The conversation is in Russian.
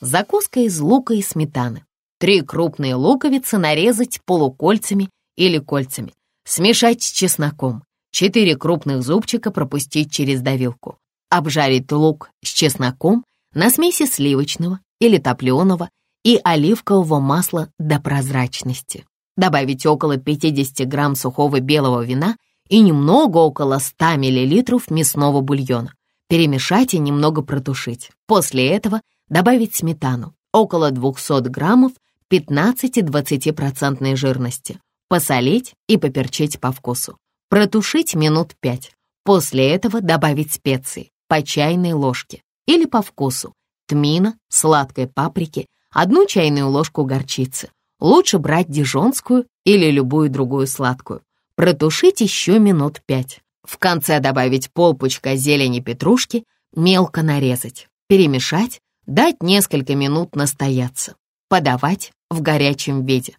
Закуска из лука и сметаны. Три крупные луковицы нарезать полукольцами или кольцами. Смешать с чесноком. Четыре крупных зубчика пропустить через давилку. Обжарить лук с чесноком на смеси сливочного или топленого и оливкового масла до прозрачности. Добавить около 50 грамм сухого белого вина и немного около 100 мл мясного бульона. Перемешать и немного протушить. После этого добавить сметану, около 200 граммов 15-20% жирности. Посолить и поперчить по вкусу. Протушить минут 5. После этого добавить специи по чайной ложке или по вкусу. Тмина, сладкой паприки, одну чайную ложку горчицы. Лучше брать дижонскую или любую другую сладкую. Протушить еще минут 5. В конце добавить полпучка зелени петрушки, мелко нарезать, перемешать, дать несколько минут настояться. Подавать в горячем виде.